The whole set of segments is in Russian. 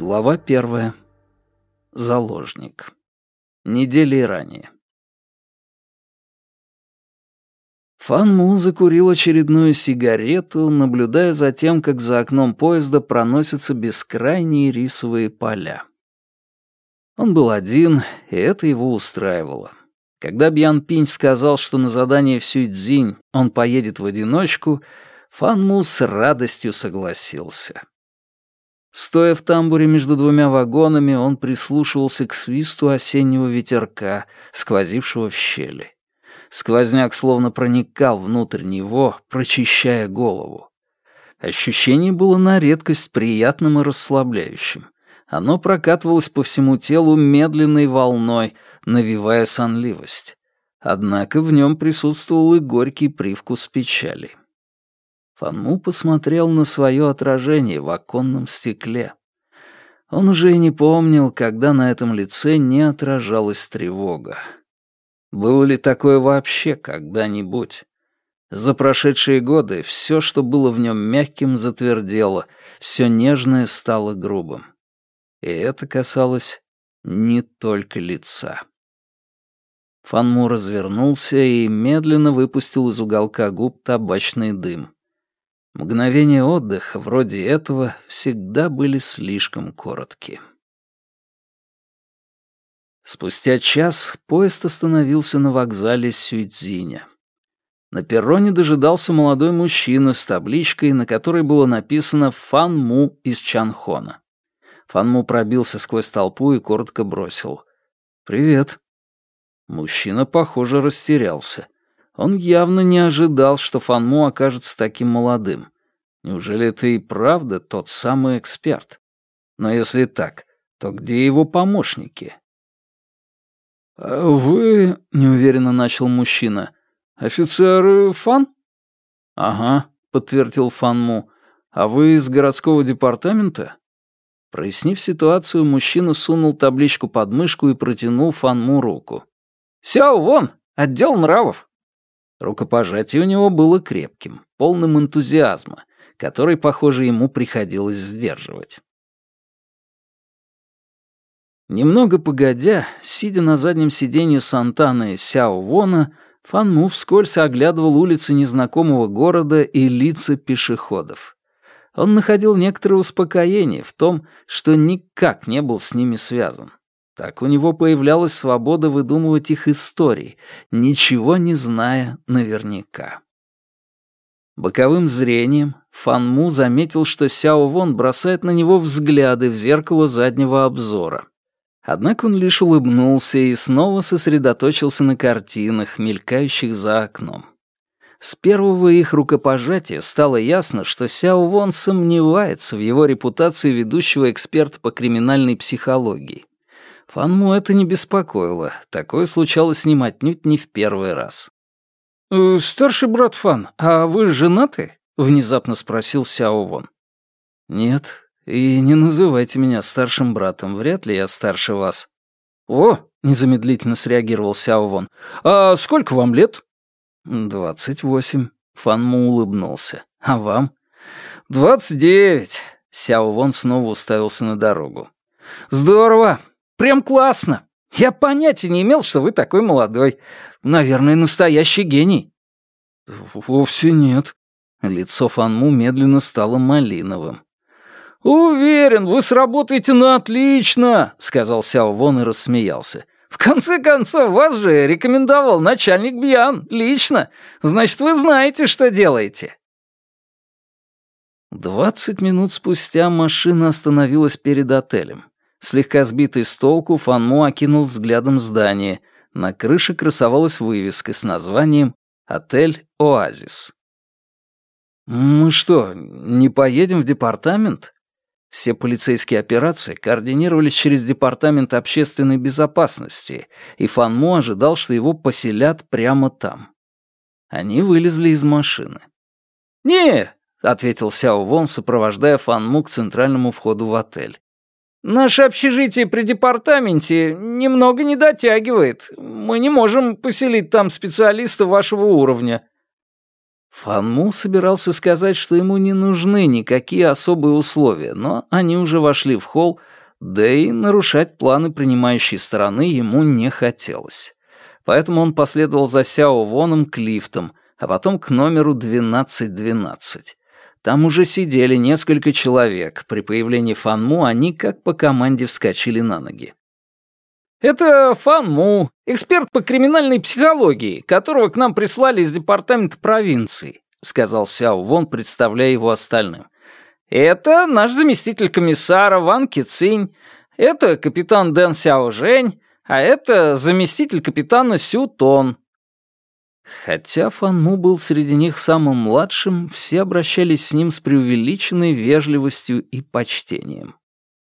Глава первая. Заложник. Недели ранее. Фан закурил очередную сигарету, наблюдая за тем, как за окном поезда проносятся бескрайние рисовые поля. Он был один, и это его устраивало. Когда Бьян Пинь сказал, что на задание в Сюйцзинь он поедет в одиночку, Фан с радостью согласился. Стоя в тамбуре между двумя вагонами, он прислушивался к свисту осеннего ветерка, сквозившего в щели. Сквозняк словно проникал внутрь него, прочищая голову. Ощущение было на редкость приятным и расслабляющим. Оно прокатывалось по всему телу медленной волной, навевая сонливость. Однако в нем присутствовал и горький привкус печали. Фанму посмотрел на свое отражение в оконном стекле. Он уже и не помнил, когда на этом лице не отражалась тревога. Было ли такое вообще когда-нибудь? За прошедшие годы все, что было в нем мягким, затвердело, все нежное стало грубым. И это касалось не только лица. Фанму развернулся и медленно выпустил из уголка губ табачный дым. Мгновения отдыха вроде этого всегда были слишком коротки. Спустя час поезд остановился на вокзале Сюйцзиня. На перроне дожидался молодой мужчина с табличкой, на которой было написано «Фан Му из Чанхона». Фан Му пробился сквозь толпу и коротко бросил. «Привет». Мужчина, похоже, растерялся. Он явно не ожидал, что Фанму окажется таким молодым. Неужели это и правда тот самый эксперт? Но если так, то где его помощники? «А «Вы...» — неуверенно начал мужчина. «Офицер Фан?» «Ага», — подтвердил Фанму. «А вы из городского департамента?» Прояснив ситуацию, мужчина сунул табличку под мышку и протянул Фанму руку. «Сяо, вон! Отдел нравов!» Рукопожатие у него было крепким, полным энтузиазма, который, похоже, ему приходилось сдерживать. Немного погодя, сидя на заднем сиденье Сантаны Сяо Вона, Фан Му вскользь оглядывал улицы незнакомого города и лица пешеходов. Он находил некоторое успокоение в том, что никак не был с ними связан. Так у него появлялась свобода выдумывать их истории, ничего не зная наверняка. Боковым зрением Фан Му заметил, что Сяо Вон бросает на него взгляды в зеркало заднего обзора. Однако он лишь улыбнулся и снова сосредоточился на картинах, мелькающих за окном. С первого их рукопожатия стало ясно, что Сяо Вон сомневается в его репутации ведущего эксперта по криминальной психологии. Фанму это не беспокоило. Такое случалось с ним отнюдь не в первый раз. «Э, «Старший брат Фан, а вы женаты?» — внезапно спросил Сяо Вон. «Нет, и не называйте меня старшим братом. Вряд ли я старше вас». «О!» — незамедлительно среагировал Сяо Вон. «А сколько вам лет?» «Двадцать восемь». Фанму улыбнулся. «А вам?» «Двадцать девять». Сяо Вон снова уставился на дорогу. «Здорово. Прям классно. Я понятия не имел, что вы такой молодой. Наверное, настоящий гений». «Вовсе нет». Лицо Фанму медленно стало малиновым. «Уверен, вы сработаете на отлично», — сказал Сяо Вон и рассмеялся. «В конце концов, вас же рекомендовал начальник Бьян, лично. Значит, вы знаете, что делаете». Двадцать минут спустя машина остановилась перед отелем. Слегка сбитый с толку, Фанму окинул взглядом здание. На крыше красовалась вывеска с названием «Отель Оазис». «Мы что, не поедем в департамент?» Все полицейские операции координировались через Департамент общественной безопасности, и Фанму ожидал, что его поселят прямо там. Они вылезли из машины. «Не», — ответил Сяо Вон, сопровождая Фанму к центральному входу в отель. Наше общежитие при департаменте немного не дотягивает. Мы не можем поселить там специалиста вашего уровня». Фанму собирался сказать, что ему не нужны никакие особые условия, но они уже вошли в холл, да и нарушать планы принимающей стороны ему не хотелось. Поэтому он последовал за Сяо Воном к лифтам, а потом к номеру 1212. Там уже сидели несколько человек. При появлении Фанму они как по команде вскочили на ноги. «Это Фанму, эксперт по криминальной психологии, которого к нам прислали из департамента провинции», сказал Сяо Вон, представляя его остальным. «Это наш заместитель комиссара Ван Кицинь, это капитан Дэн Сяо Жень, а это заместитель капитана Сю Тон». Хотя Фанму был среди них самым младшим, все обращались с ним с преувеличенной вежливостью и почтением.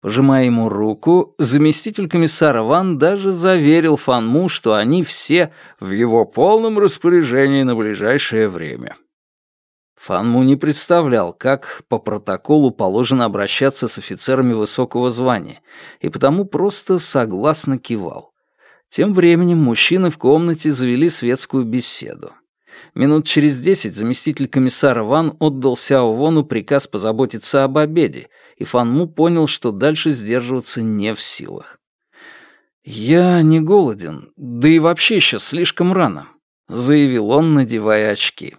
Пожимая ему руку, заместитель комиссара Ван даже заверил Фанму, что они все в его полном распоряжении на ближайшее время. Фанму не представлял, как по протоколу положено обращаться с офицерами высокого звания, и потому просто согласно кивал. Тем временем мужчины в комнате завели светскую беседу. Минут через десять заместитель комиссара Ван отдал Сяо Вону приказ позаботиться об обеде, и Фан Му понял, что дальше сдерживаться не в силах. «Я не голоден, да и вообще еще слишком рано», — заявил он, надевая очки.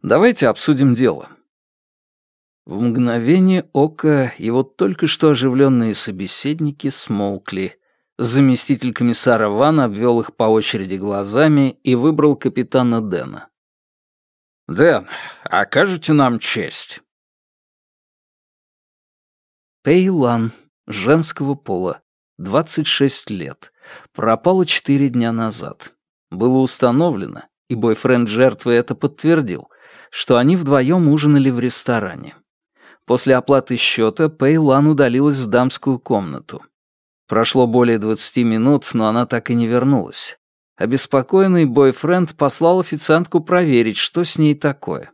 «Давайте обсудим дело». В мгновение ока его только что оживленные собеседники смолкли. Заместитель комиссара Ван обвел их по очереди глазами и выбрал капитана Дэна. «Дэн, окажете нам честь?» Пейлан, женского пола, 26 лет, пропала 4 дня назад. Было установлено, и бойфренд жертвы это подтвердил, что они вдвоем ужинали в ресторане. После оплаты счета Пейлан удалилась в дамскую комнату. Прошло более 20 минут, но она так и не вернулась. Обеспокоенный бойфренд послал официантку проверить, что с ней такое.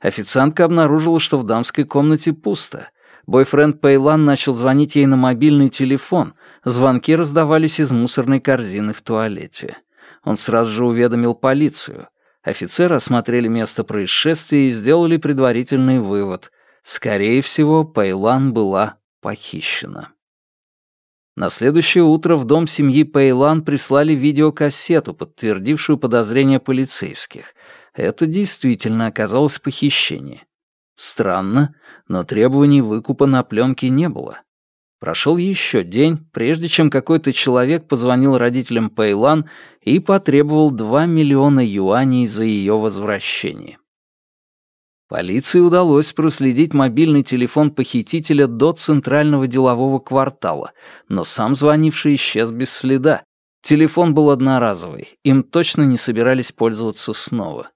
Официантка обнаружила, что в дамской комнате пусто, Бойфренд Пейлан начал звонить ей на мобильный телефон. Звонки раздавались из мусорной корзины в туалете. Он сразу же уведомил полицию. Офицеры осмотрели место происшествия и сделали предварительный вывод. Скорее всего, Пейлан была похищена. На следующее утро в дом семьи Пейлан прислали видеокассету, подтвердившую подозрения полицейских. Это действительно оказалось похищение. Странно, но требований выкупа на пленке не было. Прошел еще день, прежде чем какой-то человек позвонил родителям Пейлан и потребовал 2 миллиона юаней за ее возвращение. Полиции удалось проследить мобильный телефон похитителя до центрального делового квартала, но сам звонивший исчез без следа. Телефон был одноразовый, им точно не собирались пользоваться снова.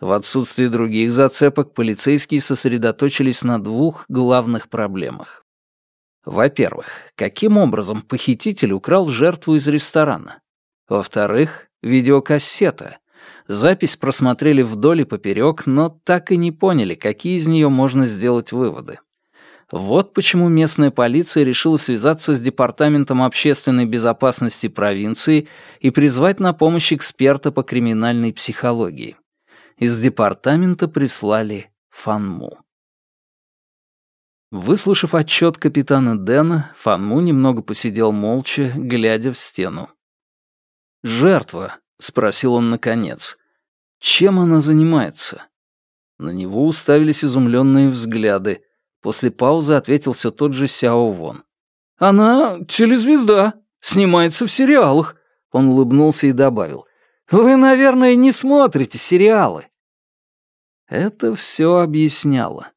В отсутствие других зацепок полицейские сосредоточились на двух главных проблемах. Во-первых, каким образом похититель украл жертву из ресторана? Во-вторых, видеокассета. Запись просмотрели вдоль и поперек, но так и не поняли, какие из нее можно сделать выводы. Вот почему местная полиция решила связаться с Департаментом общественной безопасности провинции и призвать на помощь эксперта по криминальной психологии из департамента прислали Фанму. Выслушав отчет капитана Дэна, Фанму немного посидел молча, глядя в стену. «Жертва?» — спросил он наконец. «Чем она занимается?» На него уставились изумленные взгляды. После паузы ответился тот же Сяо Вон. «Она телезвезда, снимается в сериалах», — он улыбнулся и добавил. Вы, наверное, не смотрите сериалы». Это все объясняло.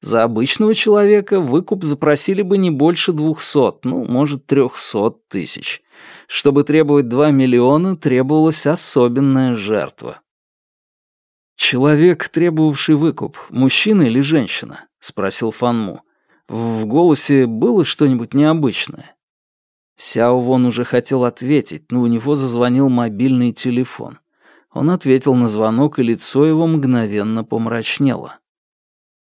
За обычного человека выкуп запросили бы не больше двухсот, ну, может, трехсот тысяч. Чтобы требовать два миллиона, требовалась особенная жертва. «Человек, требовавший выкуп, мужчина или женщина?» — спросил Фанму. В голосе было что-нибудь необычное. Сяо Вон уже хотел ответить, но у него зазвонил мобильный телефон. Он ответил на звонок, и лицо его мгновенно помрачнело.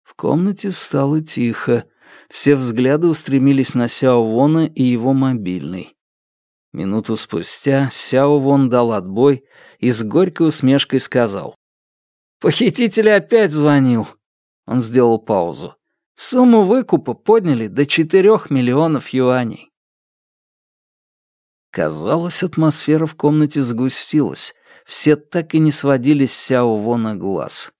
В комнате стало тихо. Все взгляды устремились на Сяо Вона и его мобильный. Минуту спустя Сяо Вон дал отбой и с горькой усмешкой сказал. Похититель опять звонил. Он сделал паузу. Сумму выкупа подняли до четырех миллионов юаней. Казалось, атмосфера в комнате сгустилась. Все так и не сводили с Сяо Вона глаз.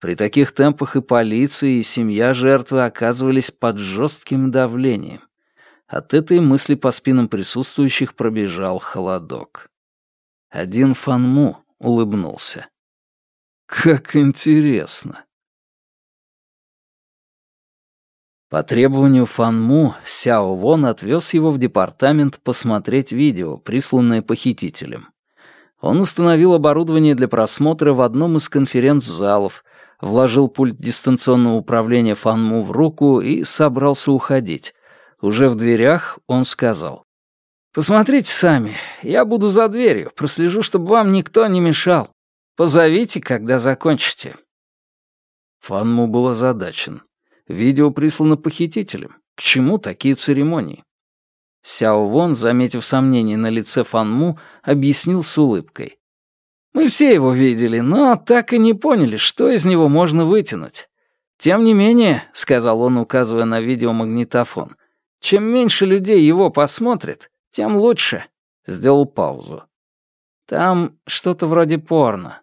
При таких темпах и полиция, и семья жертвы оказывались под жестким давлением. От этой мысли по спинам присутствующих пробежал холодок. Один Фанму улыбнулся. «Как интересно!» По требованию Фанму Сяо Вон отвез его в департамент посмотреть видео, присланное похитителем. Он установил оборудование для просмотра в одном из конференц-залов, вложил пульт дистанционного управления Фанму в руку и собрался уходить. Уже в дверях он сказал. «Посмотрите сами, я буду за дверью, прослежу, чтобы вам никто не мешал. Позовите, когда закончите». Фанму был озадачен. Видео прислано похитителем. К чему такие церемонии? Сяо Вон, заметив сомнение на лице Фанму, объяснил с улыбкой. «Мы все его видели, но так и не поняли, что из него можно вытянуть. Тем не менее, — сказал он, указывая на видеомагнитофон, — чем меньше людей его посмотрит, тем лучше. Сделал паузу. Там что-то вроде порно.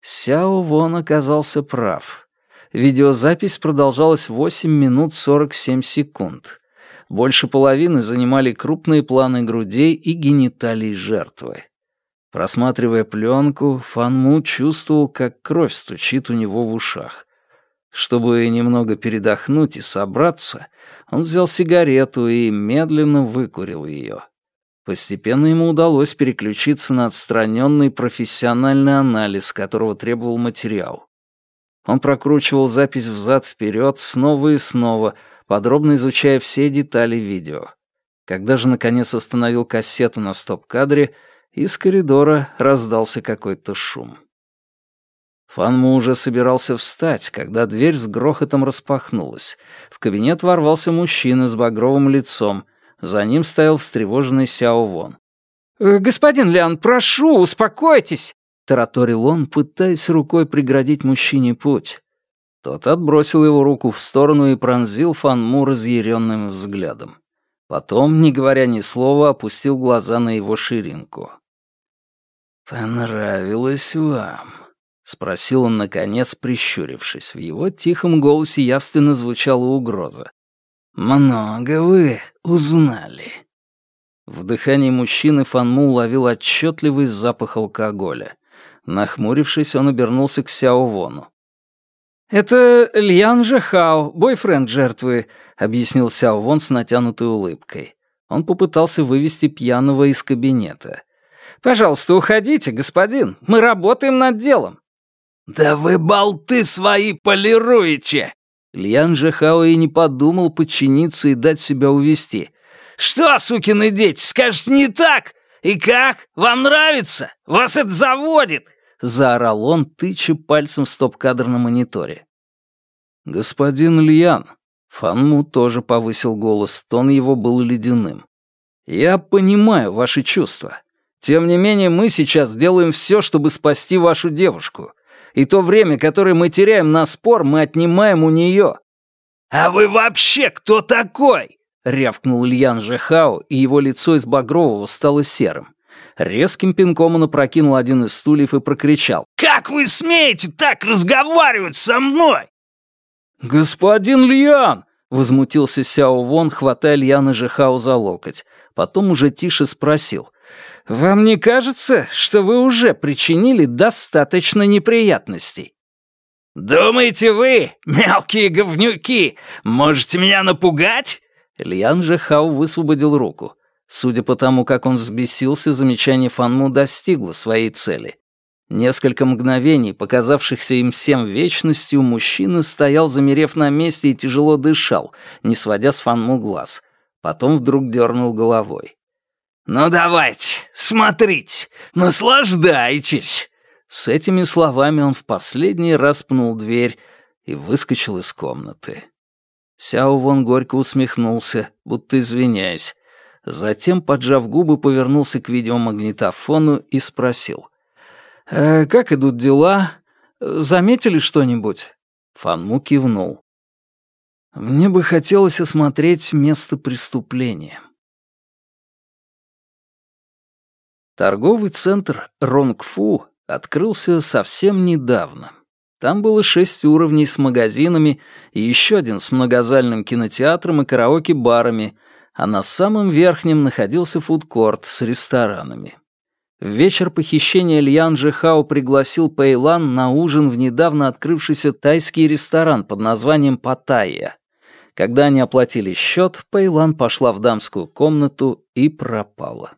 Сяо Вон оказался прав. Видеозапись продолжалась 8 минут 47 секунд. Больше половины занимали крупные планы грудей и гениталий жертвы. Просматривая пленку, Фанму чувствовал, как кровь стучит у него в ушах. Чтобы немного передохнуть и собраться, он взял сигарету и медленно выкурил ее. Постепенно ему удалось переключиться на отстраненный профессиональный анализ, которого требовал материал. Он прокручивал запись взад-вперед снова и снова, подробно изучая все детали видео. Когда же наконец остановил кассету на стоп-кадре, из коридора раздался какой-то шум. Фанму уже собирался встать, когда дверь с грохотом распахнулась. В кабинет ворвался мужчина с багровым лицом. За ним стоял встревоженный Сяо Вон. «Э, «Господин Лян, прошу, успокойтесь!» — тараторил он, пытаясь рукой преградить мужчине путь. Тот отбросил его руку в сторону и пронзил Фанму разъяренным взглядом. Потом, не говоря ни слова, опустил глаза на его ширинку. «Понравилось вам?» — спросил он, наконец, прищурившись. В его тихом голосе явственно звучала угроза. «Много вы узнали». В дыхании мужчины Фанму уловил отчетливый запах алкоголя. Нахмурившись, он обернулся к Сяо Вону. «Это Льян Жахао, бойфренд жертвы», — объяснил Сяо Вон с натянутой улыбкой. Он попытался вывести пьяного из кабинета. Пожалуйста, уходите, господин. Мы работаем над делом». «Да вы болты свои полируете!» Льян Жехао и не подумал подчиниться и дать себя увести. «Что, сукины дети, скажете не так? И как? Вам нравится? Вас это заводит?» Заорал он, тыча пальцем в стоп-кадр на мониторе. «Господин Льян», Фанму тоже повысил голос, тон его был ледяным. «Я понимаю ваши чувства. Тем не менее, мы сейчас делаем все, чтобы спасти вашу девушку. И то время, которое мы теряем на спор, мы отнимаем у нее». «А вы вообще кто такой?» — рявкнул Ильян Жехао, и его лицо из багрового стало серым. Резким пинком он опрокинул один из стульев и прокричал. «Как вы смеете так разговаривать со мной?» «Господин Льян!» — возмутился Сяо Вон, хватая Льяна Жехао за локоть. Потом уже тише спросил. «Вам не кажется, что вы уже причинили достаточно неприятностей?» «Думаете вы, мелкие говнюки, можете меня напугать?» Льян же Хау высвободил руку. Судя по тому, как он взбесился, замечание Фанму достигло своей цели. Несколько мгновений, показавшихся им всем вечностью, мужчина стоял, замерев на месте и тяжело дышал, не сводя с Фанму глаз. Потом вдруг дернул головой. «Ну давайте, смотрите, наслаждайтесь!» С этими словами он в последний раз пнул дверь и выскочил из комнаты. Сяо Вон горько усмехнулся, будто извиняясь. Затем, поджав губы, повернулся к видеомагнитофону и спросил. «Э, «Как идут дела? Заметили что-нибудь?» Фанму кивнул. «Мне бы хотелось осмотреть место преступления». Торговый центр Ронгфу открылся совсем недавно. Там было шесть уровней с магазинами и еще один с многозальным кинотеатром и караоке-барами, а на самом верхнем находился фудкорт с ресторанами. В вечер похищения Льян Джихао пригласил Пэйлан на ужин в недавно открывшийся тайский ресторан под названием Паттайя. Когда они оплатили счет, Пэйлан пошла в дамскую комнату и пропала.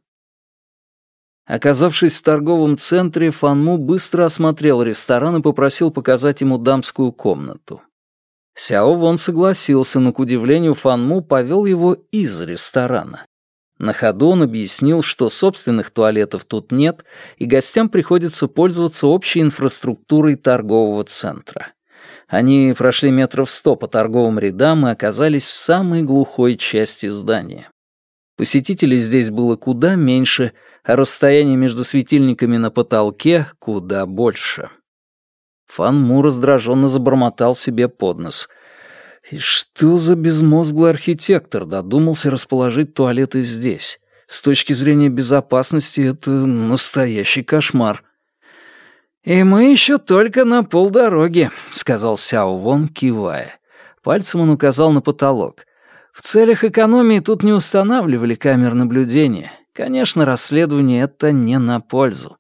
Оказавшись в торговом центре, Фанму быстро осмотрел ресторан и попросил показать ему дамскую комнату. Сяо Вон согласился, но, к удивлению, Фанму повел его из ресторана. На ходу он объяснил, что собственных туалетов тут нет, и гостям приходится пользоваться общей инфраструктурой торгового центра. Они прошли метров сто по торговым рядам и оказались в самой глухой части здания. Посетителей здесь было куда меньше, расстояние между светильниками на потолке куда больше. Фан Му раздраженно забормотал себе под нос. И что за безмозглый архитектор додумался расположить туалеты здесь? С точки зрения безопасности это настоящий кошмар. «И мы еще только на полдороги», — сказал Сяо Вон, кивая. Пальцем он указал на потолок. В целях экономии тут не устанавливали камер наблюдения. Конечно, расследование это не на пользу.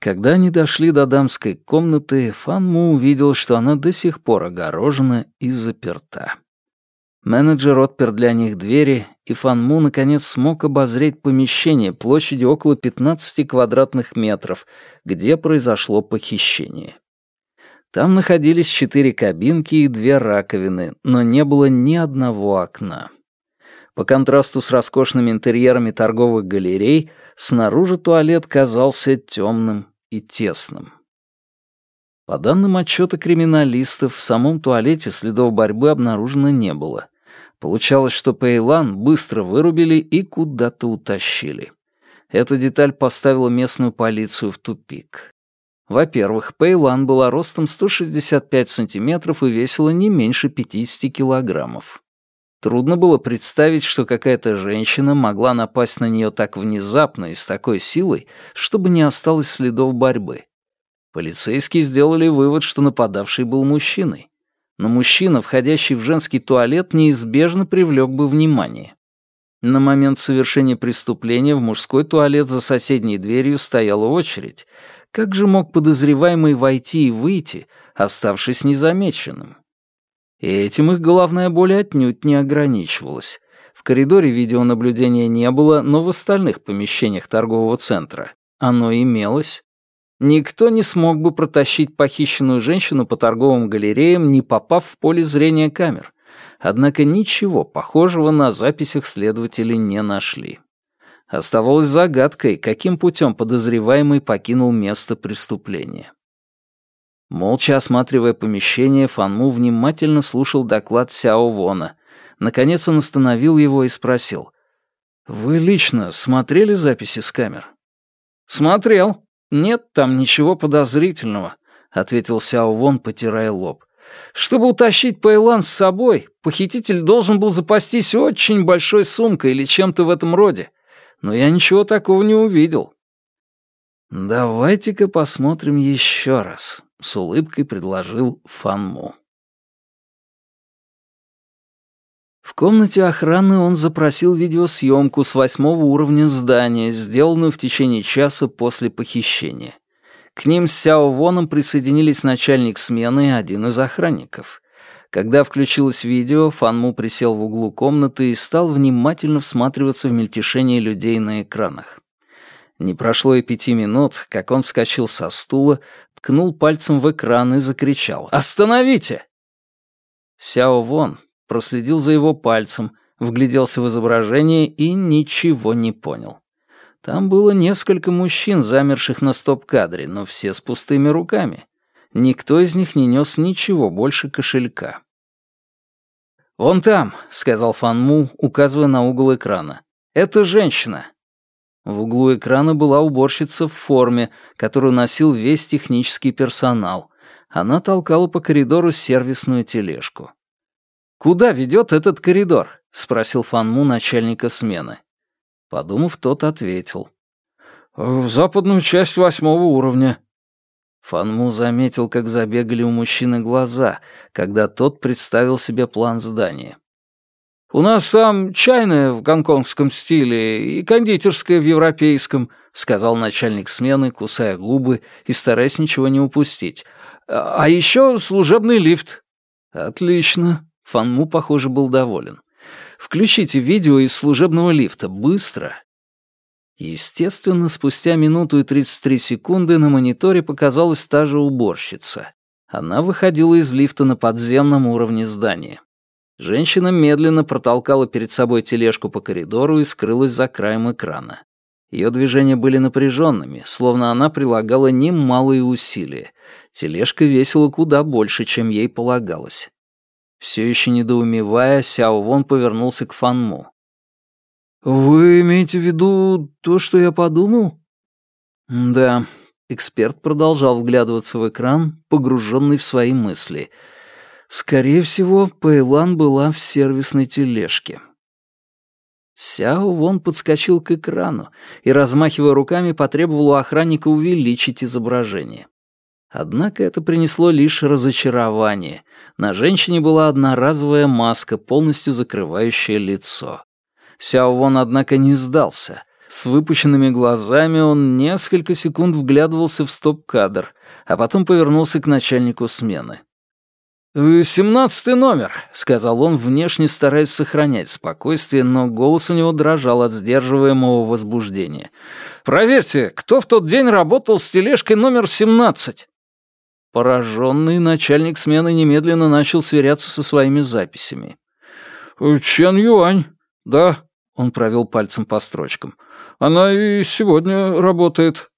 Когда они дошли до дамской комнаты, Фан Му увидел, что она до сих пор огорожена и заперта. Менеджер отпер для них двери, и Фан Му наконец смог обозреть помещение площадью около 15 квадратных метров, где произошло похищение. Там находились четыре кабинки и две раковины, но не было ни одного окна. По контрасту с роскошными интерьерами торговых галерей, снаружи туалет казался темным и тесным. По данным отчета криминалистов, в самом туалете следов борьбы обнаружено не было. Получалось, что Пейлан быстро вырубили и куда-то утащили. Эта деталь поставила местную полицию в тупик. Во-первых, Пейлан была ростом 165 сантиметров и весила не меньше 50 килограммов. Трудно было представить, что какая-то женщина могла напасть на нее так внезапно и с такой силой, чтобы не осталось следов борьбы. Полицейские сделали вывод, что нападавший был мужчиной. Но мужчина, входящий в женский туалет, неизбежно привлек бы внимание. На момент совершения преступления в мужской туалет за соседней дверью стояла очередь, как же мог подозреваемый войти и выйти, оставшись незамеченным? И этим их головная боль отнюдь не ограничивалась. В коридоре видеонаблюдения не было, но в остальных помещениях торгового центра оно имелось. Никто не смог бы протащить похищенную женщину по торговым галереям, не попав в поле зрения камер. Однако ничего похожего на записях следователи не нашли. Оставалось загадкой, каким путем подозреваемый покинул место преступления. Молча осматривая помещение, Фанму внимательно слушал доклад Сяо Вона. Наконец он остановил его и спросил. «Вы лично смотрели записи с камер?» «Смотрел. Нет там ничего подозрительного», — ответил Сяо Вон, потирая лоб. «Чтобы утащить Пэйлан с собой, похититель должен был запастись очень большой сумкой или чем-то в этом роде но я ничего такого не увидел». «Давайте-ка посмотрим еще раз», — с улыбкой предложил Фанму. В комнате охраны он запросил видеосъемку с восьмого уровня здания, сделанную в течение часа после похищения. К ним с Сяо Воном присоединились начальник смены и один из охранников. Когда включилось видео, Фанму присел в углу комнаты и стал внимательно всматриваться в мельтешение людей на экранах. Не прошло и пяти минут, как он вскочил со стула, ткнул пальцем в экран и закричал «Остановите!». Сяо Вон проследил за его пальцем, вгляделся в изображение и ничего не понял. Там было несколько мужчин, замерших на стоп-кадре, но все с пустыми руками. Никто из них не нес ничего больше кошелька. «Вон там», — сказал Фан Му, указывая на угол экрана. «Это женщина». В углу экрана была уборщица в форме, которую носил весь технический персонал. Она толкала по коридору сервисную тележку. «Куда ведет этот коридор?» — спросил Фанму начальника смены. Подумав, тот ответил. «В западную часть восьмого уровня». Фанму заметил, как забегали у мужчины глаза, когда тот представил себе план здания. «У нас там чайная в гонконгском стиле и кондитерская в европейском», сказал начальник смены, кусая губы и стараясь ничего не упустить. «А еще служебный лифт». «Отлично». Фанму, похоже, был доволен. «Включите видео из служебного лифта. Быстро». Естественно, спустя минуту и 33 секунды на мониторе показалась та же уборщица. Она выходила из лифта на подземном уровне здания. Женщина медленно протолкала перед собой тележку по коридору и скрылась за краем экрана. Ее движения были напряженными, словно она прилагала немалые усилия. Тележка весила куда больше, чем ей полагалось. Все еще недоумевая, Сяо Вон повернулся к Фанму. «Вы имеете в виду то, что я подумал?» «Да». Эксперт продолжал вглядываться в экран, погруженный в свои мысли — Скорее всего, Пэйлан была в сервисной тележке. Сяо Вон подскочил к экрану и, размахивая руками, потребовал у охранника увеличить изображение. Однако это принесло лишь разочарование. На женщине была одноразовая маска, полностью закрывающая лицо. Сяо Вон, однако, не сдался. С выпущенными глазами он несколько секунд вглядывался в стоп-кадр, а потом повернулся к начальнику смены. «Семнадцатый номер», — сказал он, внешне стараясь сохранять спокойствие, но голос у него дрожал от сдерживаемого возбуждения. «Проверьте, кто в тот день работал с тележкой номер семнадцать?» Пораженный начальник смены немедленно начал сверяться со своими записями. «Чен Юань, да», — он провел пальцем по строчкам. «Она и сегодня работает».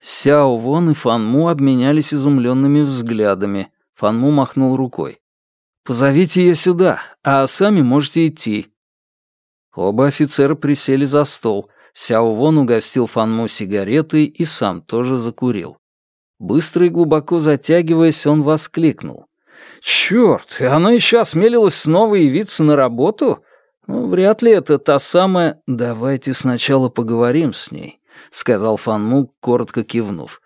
Сяо Вон и Фан Му обменялись изумленными взглядами — Фанму махнул рукой. «Позовите ее сюда, а сами можете идти». Оба офицера присели за стол. Сяо Вон угостил Фанму сигаретой и сам тоже закурил. Быстро и глубоко затягиваясь, он воскликнул. «Чёрт, и она еще осмелилась снова явиться на работу? Ну, вряд ли это та самая... Давайте сначала поговорим с ней», — сказал Фанму, коротко кивнув.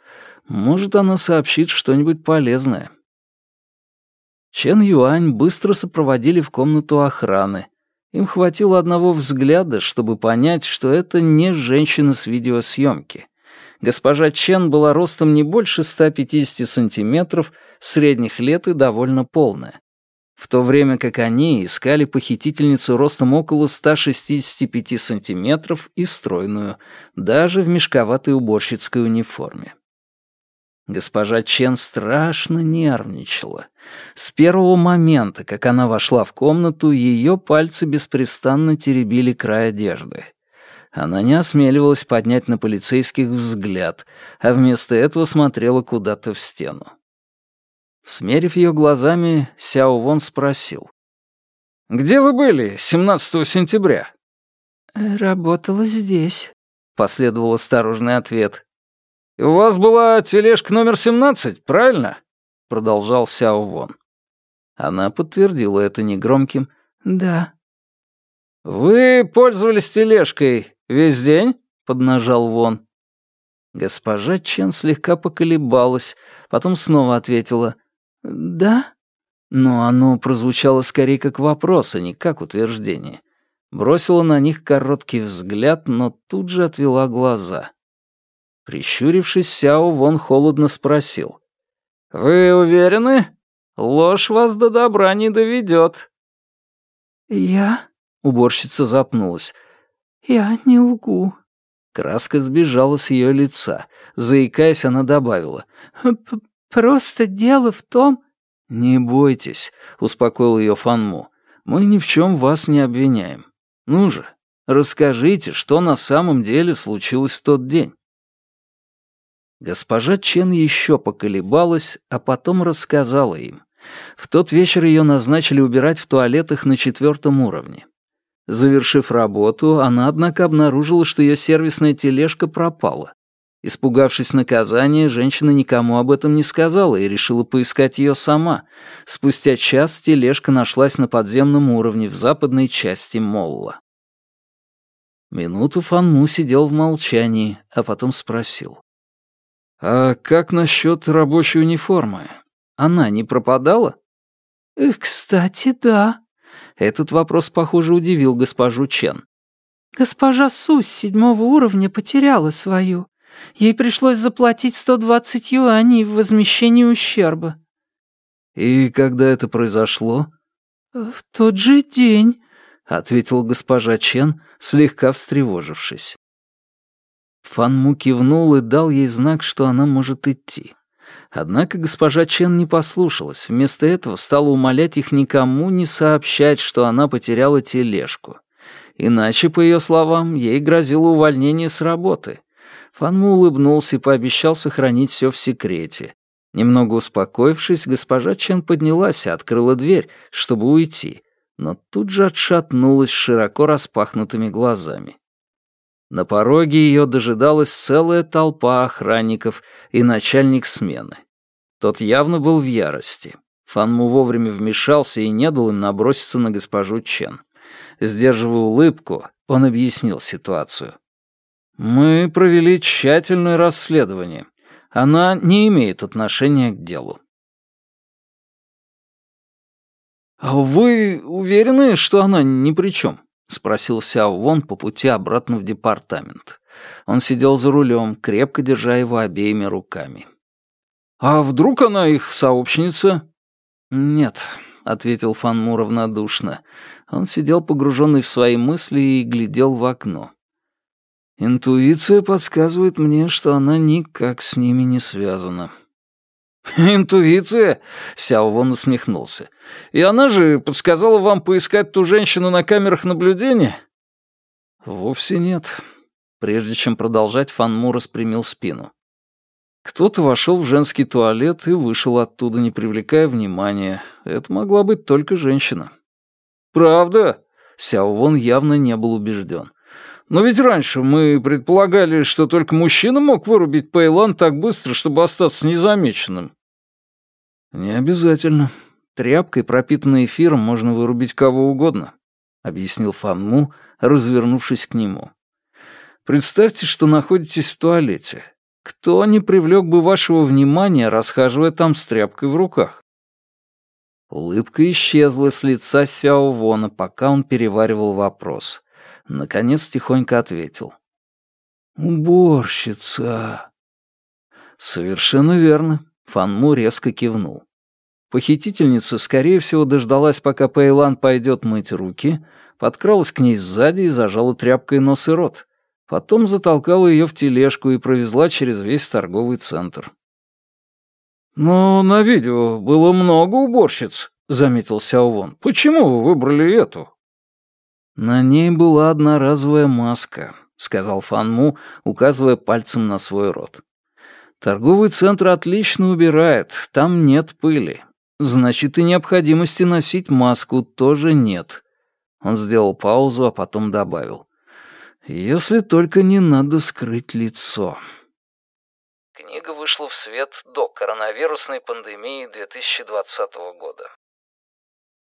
«Может, она сообщит что-нибудь полезное». Чен Юань быстро сопроводили в комнату охраны. Им хватило одного взгляда, чтобы понять, что это не женщина с видеосъемки. Госпожа Чен была ростом не больше 150 сантиметров, средних лет и довольно полная. В то время как они искали похитительницу ростом около 165 сантиметров и стройную, даже в мешковатой уборщицкой униформе. Госпожа Чен страшно нервничала. С первого момента, как она вошла в комнату, ее пальцы беспрестанно теребили край одежды. Она не осмеливалась поднять на полицейских взгляд, а вместо этого смотрела куда-то в стену. Смерив ее глазами, Сяо Вон спросил. «Где вы были 17 сентября?» «Работала здесь», — последовал осторожный ответ. «У вас была тележка номер 17, правильно?» — продолжал Сяо Вон. Она подтвердила это негромким «да». «Вы пользовались тележкой весь день?» — поднажал Вон. Госпожа Чен слегка поколебалась, потом снова ответила «да». Но оно прозвучало скорее как вопрос, а не как утверждение. Бросила на них короткий взгляд, но тут же отвела глаза. Прищурившись, Сяо Вон холодно спросил. «Вы уверены? Ложь вас до добра не доведет». «Я?» — уборщица запнулась. «Я не лгу». Краска сбежала с ее лица. Заикаясь, она добавила. «Просто дело в том...» «Не бойтесь», — успокоил ее Фанму. «Мы ни в чем вас не обвиняем. Ну же, расскажите, что на самом деле случилось в тот день». Госпожа Чен еще поколебалась, а потом рассказала им. В тот вечер ее назначили убирать в туалетах на четвертом уровне. Завершив работу, она, однако, обнаружила, что ее сервисная тележка пропала. Испугавшись наказания, женщина никому об этом не сказала и решила поискать ее сама. Спустя час тележка нашлась на подземном уровне в западной части Молла. Минуту Фанму сидел в молчании, а потом спросил. «А как насчет рабочей униформы? Она не пропадала?» «Э, «Кстати, да». Этот вопрос, похоже, удивил госпожу Чен. «Госпожа Су с седьмого уровня потеряла свою. Ей пришлось заплатить 120 юаней в возмещении ущерба». «И когда это произошло?» «В тот же день», — ответила госпожа Чен, слегка встревожившись. Фанму кивнул и дал ей знак, что она может идти. Однако госпожа Чен не послушалась, вместо этого стала умолять их никому не сообщать, что она потеряла тележку. Иначе, по ее словам, ей грозило увольнение с работы — Фанму улыбнулся и пообещал сохранить все в секрете. Немного успокоившись, госпожа Чен поднялась и открыла дверь, чтобы уйти, но тут же отшатнулась широко распахнутыми глазами. На пороге ее дожидалась целая толпа охранников и начальник смены. Тот явно был в ярости. Фанму вовремя вмешался и не дал им наброситься на госпожу Чен. Сдерживая улыбку, он объяснил ситуацию. Мы провели тщательное расследование. Она не имеет отношения к делу. «А вы уверены, что она ни при чем?» — спросил Сяо Вон по пути обратно в департамент. Он сидел за рулем, крепко держа его обеими руками. «А вдруг она их сообщница?» «Нет», — ответил Фанму равнодушно. Он сидел погруженный в свои мысли и глядел в окно. Интуиция подсказывает мне, что она никак с ними не связана. «Интуиция?» — Сяо усмехнулся. «И она же подсказала вам поискать ту женщину на камерах наблюдения?» «Вовсе нет». Прежде чем продолжать, Фан Му распрямил спину. Кто-то вошел в женский туалет и вышел оттуда, не привлекая внимания. Это могла быть только женщина. «Правда?» Сяо явно не был убежден. Но ведь раньше мы предполагали, что только мужчина мог вырубить Пейлан так быстро, чтобы остаться незамеченным. Не обязательно. Тряпкой, пропитанной эфиром, можно вырубить кого угодно, объяснил Фанму, развернувшись к нему. Представьте, что находитесь в туалете. Кто не привлек бы вашего внимания, расхаживая там с тряпкой в руках? Улыбка исчезла с лица Сяо Вона, пока он переваривал вопрос. Наконец тихонько ответил. «Уборщица». «Совершенно верно», — Фанму резко кивнул. Похитительница, скорее всего, дождалась, пока Пейлан пойдет мыть руки, подкралась к ней сзади и зажала тряпкой нос и рот. Потом затолкала ее в тележку и провезла через весь торговый центр. «Но на видео было много уборщиц», — заметил Сяовон. «Почему вы выбрали эту?» «На ней была одноразовая маска», — сказал Фанму, указывая пальцем на свой рот. «Торговый центр отлично убирает, там нет пыли. Значит, и необходимости носить маску тоже нет». Он сделал паузу, а потом добавил. «Если только не надо скрыть лицо». Книга вышла в свет до коронавирусной пандемии 2020 года.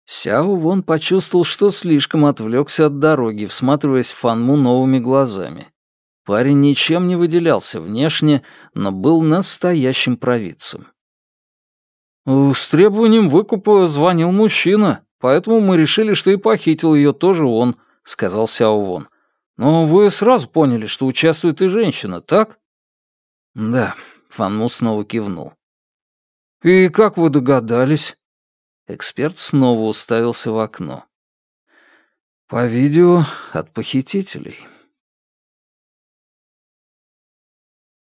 Сяо Вон почувствовал, что слишком отвлекся от дороги, всматриваясь в Фанму новыми глазами. Парень ничем не выделялся внешне, но был настоящим провидцем. «С требованием выкупа звонил мужчина, поэтому мы решили, что и похитил ее тоже он», — сказал Сяо Вон. «Но вы сразу поняли, что участвует и женщина, так?» «Да», — Фанму снова кивнул. «И как вы догадались?» Эксперт снова уставился в окно. По видео от похитителей.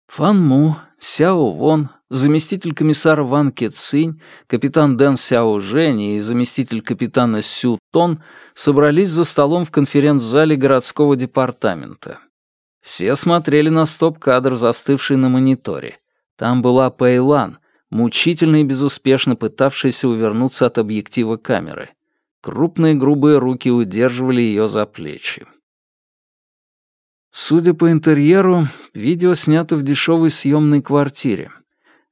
Фан Му, Сяо Вон, заместитель комиссара Ван Ке Цинь, капитан Дэн Сяо Жень и заместитель капитана Сю Тон собрались за столом в конференц-зале городского департамента. Все смотрели на стоп-кадр, застывший на мониторе. Там была Пэйлан, мучительно и безуспешно пытавшаяся увернуться от объектива камеры. Крупные грубые руки удерживали ее за плечи. Судя по интерьеру, видео снято в дешевой съемной квартире.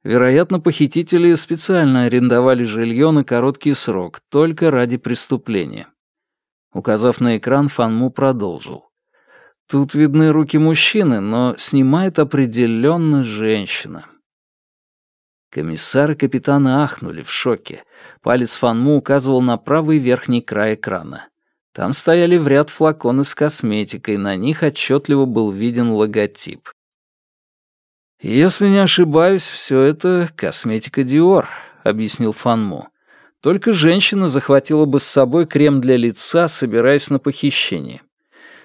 Вероятно, похитители специально арендовали жилье на короткий срок, только ради преступления. Указав на экран, Фанму продолжил. Тут видны руки мужчины, но снимает определенно женщина. Комиссар и капитаны ахнули в шоке. Палец Фанму указывал на правый верхний край экрана. Там стояли в ряд флаконы с косметикой, на них отчетливо был виден логотип. «Если не ошибаюсь, все это косметика Диор», — объяснил Фанму. «Только женщина захватила бы с собой крем для лица, собираясь на похищение.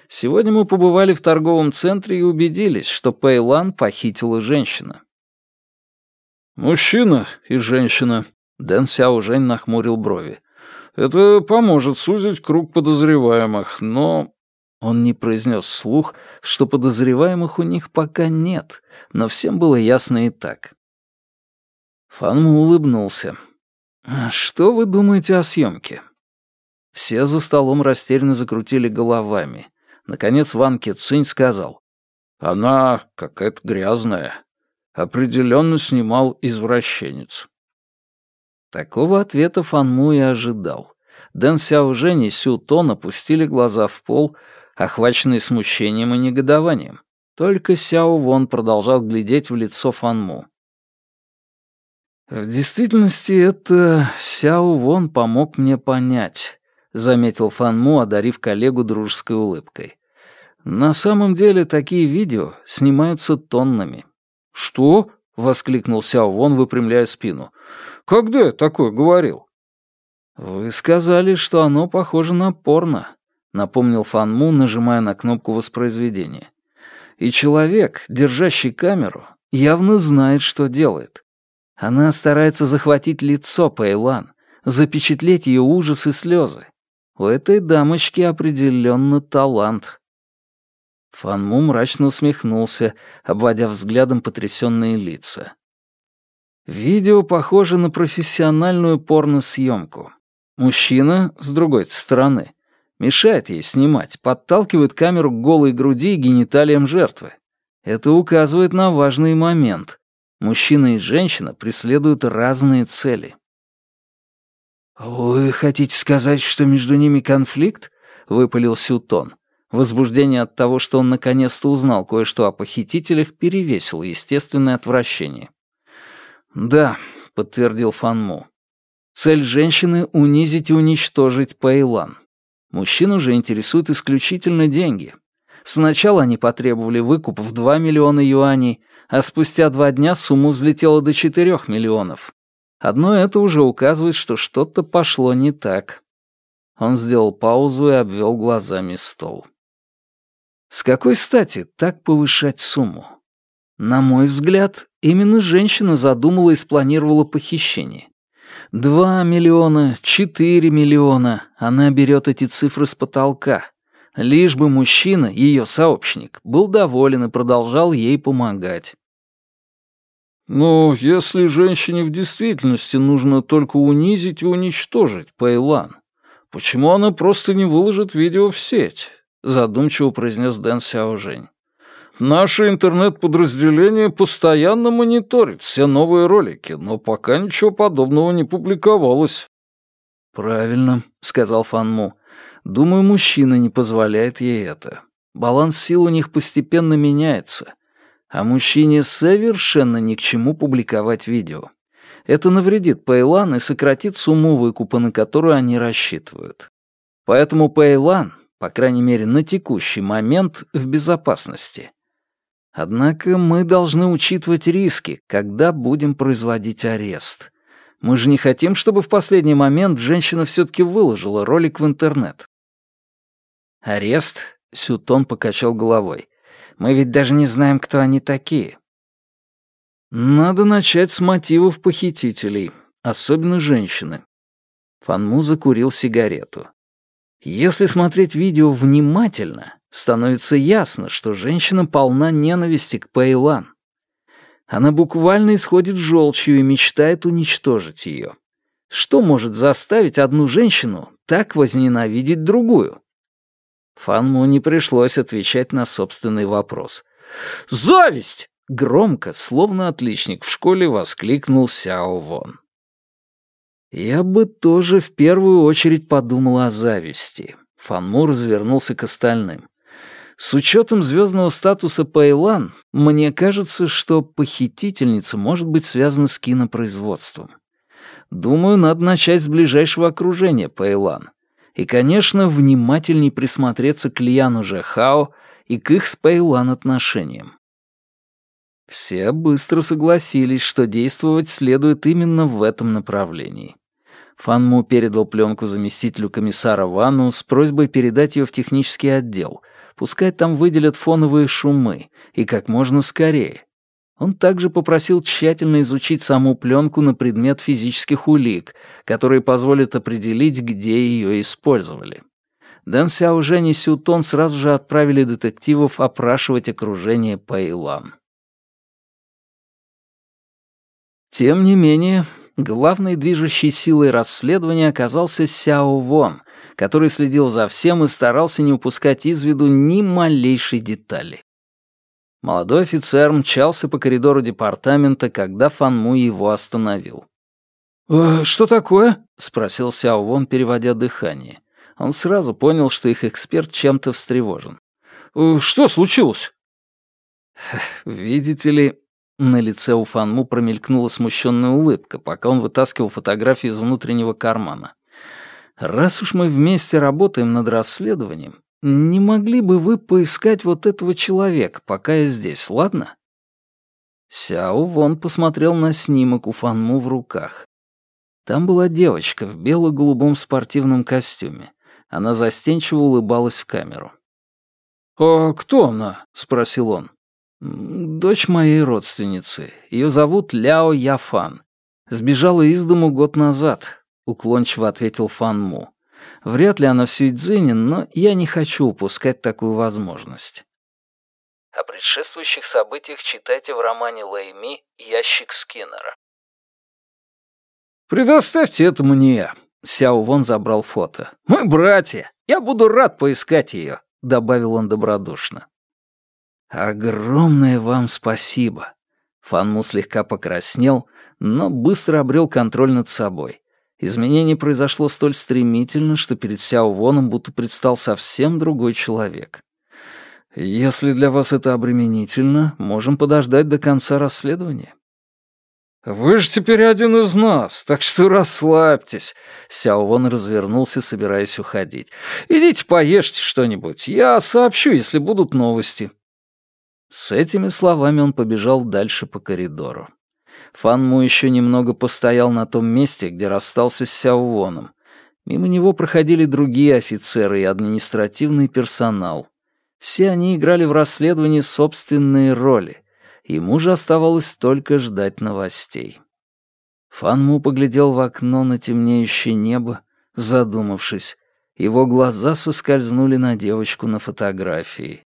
Сегодня мы побывали в торговом центре и убедились, что Пейлан похитила женщина». «Мужчина и женщина», — Дэн Сяо Жень нахмурил брови. «Это поможет сузить круг подозреваемых, но он не произнес слух, что подозреваемых у них пока нет, но всем было ясно и так. Фанму улыбнулся. «Что вы думаете о съемке?» Все за столом растерянно закрутили головами. Наконец Ван Цинь сказал. «Она какая-то грязная. Определенно снимал извращенец». Такого ответа Фанму и ожидал. Дэн Сяо Жень и Сю Тон опустили глаза в пол, охваченный смущением и негодованием. Только Сяо Вон продолжал глядеть в лицо Фанму. «В действительности, это Сяо Вон помог мне понять», — заметил Фанму, одарив коллегу дружеской улыбкой. «На самом деле такие видео снимаются тоннами». «Что?» — воскликнул Сяо Вон, выпрямляя спину. «Когда я такое говорил?» «Вы сказали, что оно похоже на порно», напомнил Фан Му, нажимая на кнопку воспроизведения. И человек, держащий камеру, явно знает, что делает. Она старается захватить лицо Пэйлан, запечатлеть ее ужас и слезы. У этой дамочки определенно талант. Фан Му мрачно усмехнулся, обводя взглядом потрясенные лица. Видео похоже на профессиональную порносъемку. Мужчина, с другой стороны, Мешает ей снимать, подталкивает камеру к голой груди и гениталиям жертвы. Это указывает на важный момент. Мужчина и женщина преследуют разные цели. «Вы хотите сказать, что между ними конфликт?» — выпалил Сютон. Возбуждение от того, что он наконец-то узнал кое-что о похитителях, перевесило естественное отвращение. «Да», — подтвердил Фанму. «Цель женщины — унизить и уничтожить Пэйлан. Мужчину же интересуют исключительно деньги. Сначала они потребовали выкуп в 2 миллиона юаней, а спустя два дня сумма взлетела до 4 миллионов. Одно это уже указывает, что что-то пошло не так. Он сделал паузу и обвел глазами стол. С какой стати так повышать сумму? На мой взгляд, именно женщина задумала и спланировала похищение. Два миллиона, четыре миллиона. Она берет эти цифры с потолка. Лишь бы мужчина, ее сообщник, был доволен и продолжал ей помогать. «Но если женщине в действительности нужно только унизить и уничтожить Пэйлан, почему она просто не выложит видео в сеть?» Задумчиво произнес Дэн Сяожень. Наше интернет-подразделение постоянно мониторит все новые ролики, но пока ничего подобного не публиковалось». «Правильно», — сказал Фанму. «Думаю, мужчина не позволяет ей это. Баланс сил у них постепенно меняется. А мужчине совершенно ни к чему публиковать видео. Это навредит Пейлан и сократит сумму выкупа, на которую они рассчитывают. Поэтому Пейлан, по крайней мере на текущий момент, в безопасности. Однако мы должны учитывать риски, когда будем производить арест. Мы же не хотим, чтобы в последний момент женщина все-таки выложила ролик в интернет. Арест? Сютон покачал головой. Мы ведь даже не знаем, кто они такие. Надо начать с мотивов похитителей, особенно женщины. Фанму закурил сигарету. Если смотреть видео внимательно, становится ясно, что женщина полна ненависти к Пейлан. Она буквально исходит желчью и мечтает уничтожить ее. Что может заставить одну женщину так возненавидеть другую? Фанму не пришлось отвечать на собственный вопрос. «Зависть!» — громко, словно отличник в школе, воскликнул Сяо Вон. «Я бы тоже в первую очередь подумал о зависти». Фанму развернулся к остальным. С учетом звездного статуса Пэйлан, мне кажется, что похитительница может быть связана с кинопроизводством. Думаю, надо начать с ближайшего окружения Пэйлан. И, конечно, внимательней присмотреться к Льяну Жехао и к их с Пэйлан отношениям. Все быстро согласились, что действовать следует именно в этом направлении. Фанму передал пленку заместителю комиссара Вану с просьбой передать ее в технический отдел. Пускай там выделят фоновые шумы, и как можно скорее. Он также попросил тщательно изучить саму пленку на предмет физических улик, которые позволят определить, где ее использовали. Дэн Сяо Жень и Сютон сразу же отправили детективов опрашивать окружение Пэйлан. Тем не менее, главной движущей силой расследования оказался Сяо Вон, который следил за всем и старался не упускать из виду ни малейшей детали. Молодой офицер мчался по коридору департамента, когда Фанму его остановил. «Э, «Что такое?» — спросил Сяо Вон, переводя дыхание. Он сразу понял, что их эксперт чем-то встревожен. «Э, «Что случилось?» «Видите ли, на лице у Фанму промелькнула смущенная улыбка, пока он вытаскивал фотографии из внутреннего кармана. «Раз уж мы вместе работаем над расследованием, не могли бы вы поискать вот этого человека, пока я здесь, ладно?» Сяо Вон посмотрел на снимок у Фанму в руках. Там была девочка в бело-голубом спортивном костюме. Она застенчиво улыбалась в камеру. «А кто она?» — спросил он. «Дочь моей родственницы. Ее зовут Ляо Яфан. Сбежала из дому год назад», — уклончиво ответил Фан Му. «Вряд ли она в Сюйцзине, но я не хочу упускать такую возможность». О предшествующих событиях читайте в романе Лэйми «Ящик Скиннера». «Предоставьте это мне», — Сяо Вон забрал фото. «Мы братья. Я буду рад поискать ее», — добавил он добродушно. «Огромное вам спасибо!» Фанму слегка покраснел, но быстро обрел контроль над собой. Изменение произошло столь стремительно, что перед Сяо Воном будто предстал совсем другой человек. «Если для вас это обременительно, можем подождать до конца расследования». «Вы же теперь один из нас, так что расслабьтесь». Сяо Вон развернулся, собираясь уходить. «Идите поешьте что-нибудь. Я сообщу, если будут новости». С этими словами он побежал дальше по коридору. Фан Му еще немного постоял на том месте, где расстался с Сяо Воном. Мимо него проходили другие офицеры и административный персонал. Все они играли в расследовании собственные роли. Ему же оставалось только ждать новостей. Фан Му поглядел в окно на темнеющее небо, задумавшись. Его глаза соскользнули на девочку на фотографии.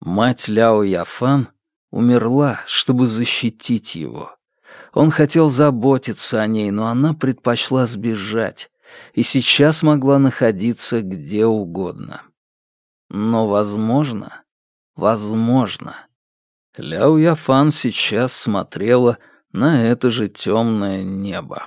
Мать Ляо Яфан умерла, чтобы защитить его. Он хотел заботиться о ней, но она предпочла сбежать, и сейчас могла находиться где угодно. Но, возможно, возможно, Ляо Яфан сейчас смотрела на это же темное небо.